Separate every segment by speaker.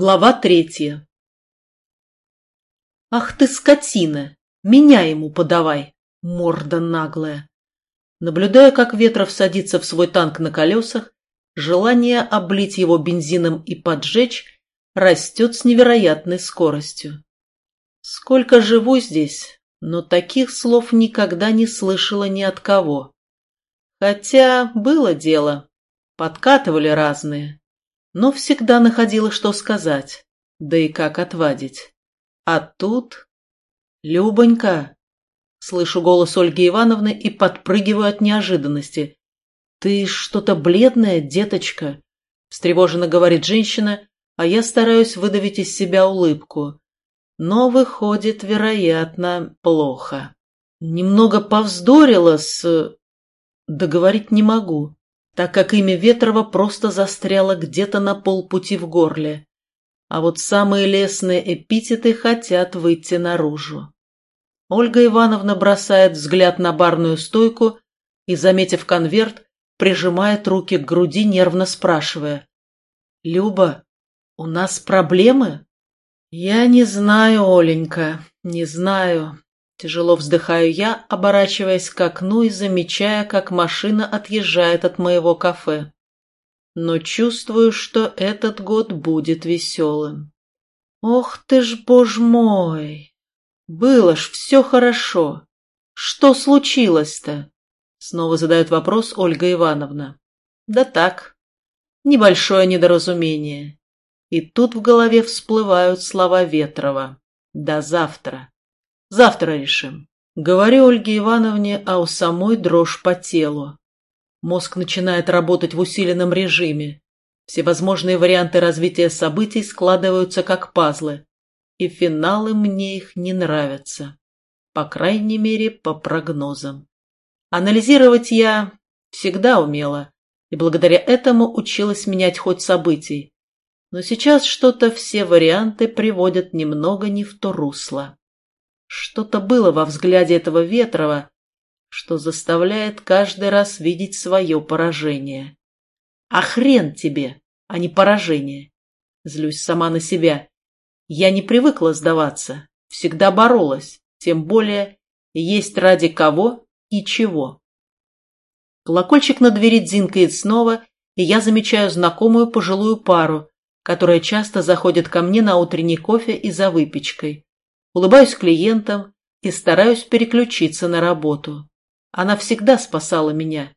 Speaker 1: Глава третья «Ах ты, скотина! Меня ему подавай!» Морда наглая. Наблюдая, как Ветров садится в свой танк на колесах, желание облить его бензином и поджечь растет с невероятной скоростью. Сколько живу здесь, но таких слов никогда не слышала ни от кого. Хотя было дело, подкатывали разные но всегда находила, что сказать, да и как отвадить. А тут... «Любонька!» Слышу голос Ольги Ивановны и подпрыгиваю от неожиданности. «Ты что-то бледная, деточка?» Встревоженно говорит женщина, а я стараюсь выдавить из себя улыбку. Но выходит, вероятно, плохо. Немного повздорила с... Договорить не могу так как имя Ветрова просто застряло где-то на полпути в горле. А вот самые лестные эпитеты хотят выйти наружу. Ольга Ивановна бросает взгляд на барную стойку и, заметив конверт, прижимает руки к груди, нервно спрашивая. «Люба, у нас проблемы?» «Я не знаю, Оленька, не знаю. Тяжело вздыхаю я, оборачиваясь к окну и замечая, как машина отъезжает от моего кафе. Но чувствую, что этот год будет веселым. Ох ты ж, боже мой! Было ж все хорошо. Что случилось-то? Снова задает вопрос Ольга Ивановна. Да так, небольшое недоразумение. И тут в голове всплывают слова Ветрова. До завтра. Завтра решим. Говорю Ольге Ивановне, а у самой дрожь по телу. Мозг начинает работать в усиленном режиме. Всевозможные варианты развития событий складываются как пазлы, и финалы мне их не нравятся. По крайней мере, по прогнозам. Анализировать я всегда умела, и благодаря этому училась менять ход событий. Но сейчас что-то все варианты приводят немного не в то русло. Что-то было во взгляде этого Ветрова, что заставляет каждый раз видеть свое поражение. А хрен тебе, а не поражение. Злюсь сама на себя. Я не привыкла сдаваться, всегда боролась, тем более есть ради кого и чего. Колокольчик на двери дзинкает снова, и я замечаю знакомую пожилую пару, которая часто заходит ко мне на утренний кофе и за выпечкой улыбаюсь клиентам и стараюсь переключиться на работу. Она всегда спасала меня,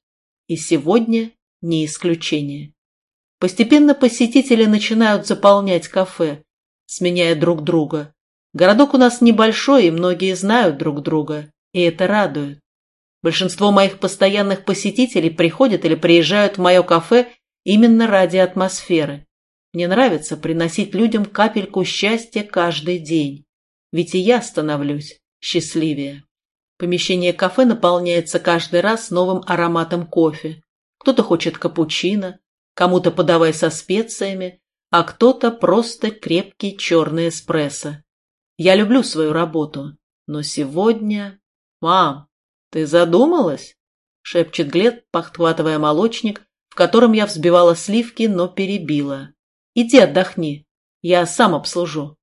Speaker 1: и сегодня не исключение. Постепенно посетители начинают заполнять кафе, сменяя друг друга. Городок у нас небольшой, и многие знают друг друга, и это радует. Большинство моих постоянных посетителей приходят или приезжают в мое кафе именно ради атмосферы. Мне нравится приносить людям капельку счастья каждый день. Ведь и я становлюсь счастливее. Помещение кафе наполняется каждый раз новым ароматом кофе. Кто-то хочет капучино, кому-то подавай со специями, а кто-то просто крепкий черный эспрессо. Я люблю свою работу, но сегодня... «Мам, ты задумалась?» — шепчет Глеб, подхватывая молочник, в котором я взбивала сливки, но перебила. «Иди отдохни, я сам обслужу».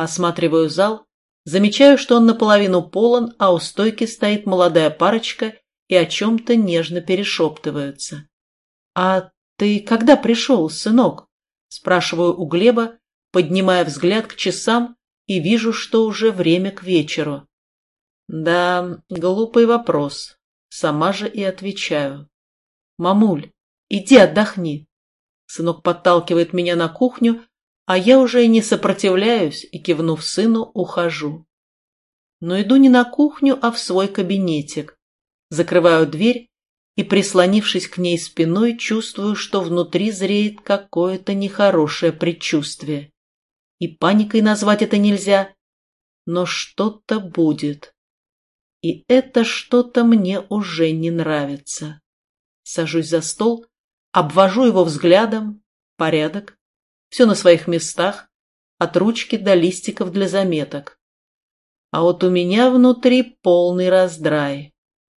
Speaker 1: Осматриваю зал, замечаю, что он наполовину полон, а у стойки стоит молодая парочка и о чем-то нежно перешептываются. «А ты когда пришел, сынок?» – спрашиваю у Глеба, поднимая взгляд к часам и вижу, что уже время к вечеру. Да, глупый вопрос. Сама же и отвечаю. «Мамуль, иди отдохни». Сынок подталкивает меня на кухню, а я уже и не сопротивляюсь и, кивнув сыну, ухожу. Но иду не на кухню, а в свой кабинетик. Закрываю дверь и, прислонившись к ней спиной, чувствую, что внутри зреет какое-то нехорошее предчувствие. И паникой назвать это нельзя, но что-то будет. И это что-то мне уже не нравится. Сажусь за стол, обвожу его взглядом, порядок, все на своих местах, от ручки до листиков для заметок. А вот у меня внутри полный раздрай.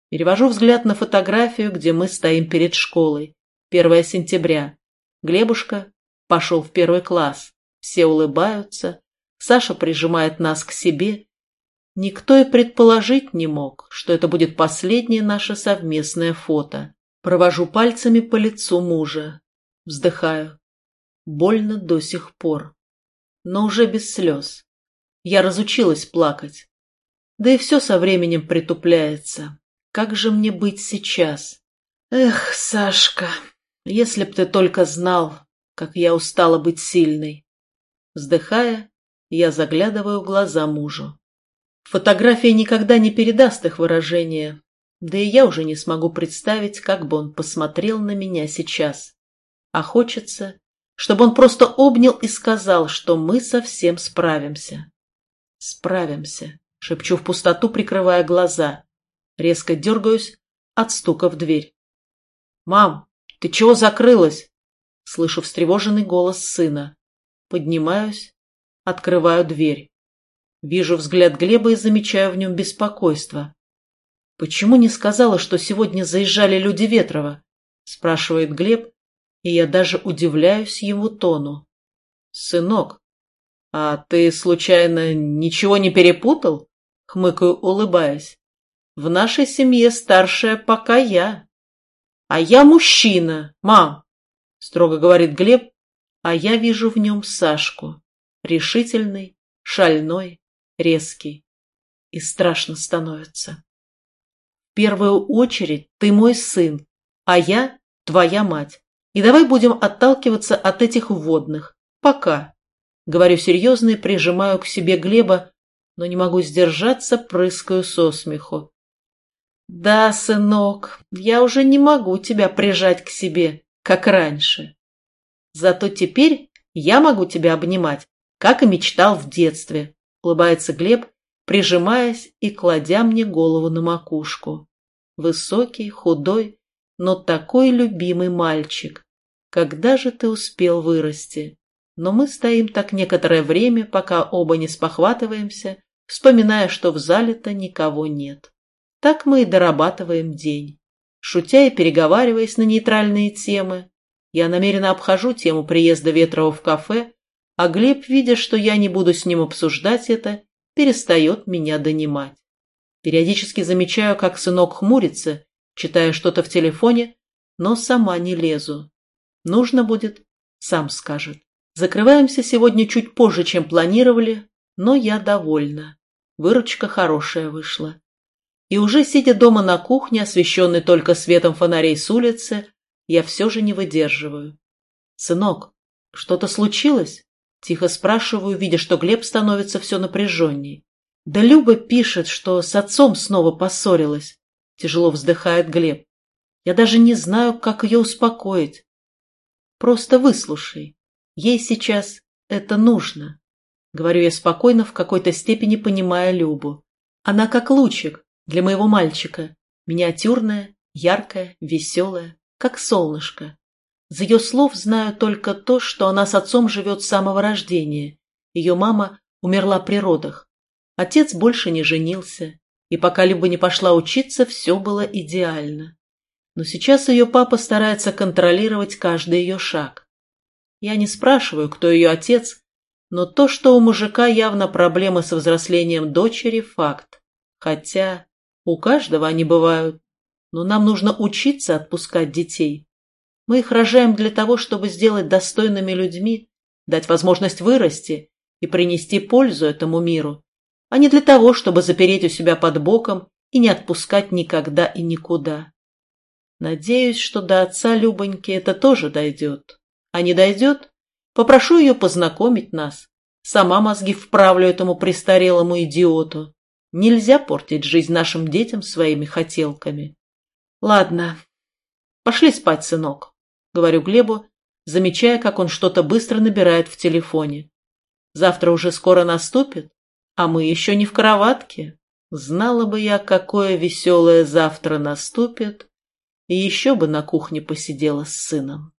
Speaker 1: Перевожу взгляд на фотографию, где мы стоим перед школой. 1 сентября. Глебушка пошел в первый класс. Все улыбаются, Саша прижимает нас к себе. Никто и предположить не мог, что это будет последнее наше совместное фото. Провожу пальцами по лицу мужа. Вздыхаю. Больно до сих пор. Но уже без слез. Я разучилась плакать. Да и все со временем притупляется. Как же мне быть сейчас? Эх, Сашка, если б ты только знал, как я устала быть сильной. Вздыхая, я заглядываю в глаза мужу. Фотография никогда не передаст их выражения, да и я уже не смогу представить, как бы он посмотрел на меня сейчас. А хочется, чтобы он просто обнял и сказал, что мы совсем справимся. Справимся, шепчу в пустоту, прикрывая глаза. Резко дергаюсь от стука в дверь. «Мам, ты чего закрылась?» Слышу встревоженный голос сына. Поднимаюсь, открываю дверь. Вижу взгляд Глеба и замечаю в нем беспокойство. «Почему не сказала, что сегодня заезжали люди Ветрова?» спрашивает Глеб, и я даже удивляюсь его тону. «Сынок, а ты, случайно, ничего не перепутал?» хмыкаю, улыбаясь. «В нашей семье старшая пока я». «А я мужчина, мам!» — строго говорит Глеб, а я вижу в нем Сашку. Решительный, шальной, резкий. И страшно становится. В первую очередь ты мой сын, а я твоя мать. И давай будем отталкиваться от этих вводных. Пока. Говорю серьезно и прижимаю к себе Глеба, но не могу сдержаться, прыскаю со смеху. «Да, сынок, я уже не могу тебя прижать к себе, как раньше. Зато теперь я могу тебя обнимать, как и мечтал в детстве», — улыбается Глеб, прижимаясь и кладя мне голову на макушку. Высокий, худой, но такой любимый мальчик. Когда же ты успел вырасти? Но мы стоим так некоторое время, пока оба не спохватываемся, вспоминая, что в зале-то никого нет. Так мы и дорабатываем день. Шутя и переговариваясь на нейтральные темы, я намеренно обхожу тему приезда Ветрова в кафе, а Глеб, видя, что я не буду с ним обсуждать это, перестает меня донимать. Периодически замечаю, как сынок хмурится, читая что-то в телефоне, но сама не лезу. Нужно будет, сам скажет. Закрываемся сегодня чуть позже, чем планировали, но я довольна. Выручка хорошая вышла и уже сидя дома на кухне, освещенной только светом фонарей с улицы, я все же не выдерживаю. «Сынок, что-то случилось?» Тихо спрашиваю, видя, что Глеб становится все напряженней. «Да Люба пишет, что с отцом снова поссорилась», — тяжело вздыхает Глеб. «Я даже не знаю, как ее успокоить. Просто выслушай. Ей сейчас это нужно», — говорю я спокойно, в какой-то степени понимая Любу. Она как лучик, для моего мальчика. Миниатюрная, яркая, веселая, как солнышко. За ее слов знаю только то, что она с отцом живет с самого рождения. Ее мама умерла при родах. Отец больше не женился, и пока Люба не пошла учиться, все было идеально. Но сейчас ее папа старается контролировать каждый ее шаг. Я не спрашиваю, кто ее отец, но то, что у мужика явно проблемы с взрослением дочери – факт. Хотя у каждого они бывают. Но нам нужно учиться отпускать детей. Мы их рожаем для того, чтобы сделать достойными людьми, дать возможность вырасти и принести пользу этому миру, а не для того, чтобы запереть у себя под боком и не отпускать никогда и никуда. Надеюсь, что до отца Любоньки это тоже дойдет. А не дойдет, попрошу ее познакомить нас. Сама мозги вправлю этому престарелому идиоту. Нельзя портить жизнь нашим детям своими хотелками. Ладно, пошли спать, сынок, говорю Глебу, замечая, как он что-то быстро набирает в телефоне. Завтра уже скоро наступит, а мы еще не в кроватке. Знала бы я, какое веселое завтра наступит, и еще бы на кухне посидела с сыном.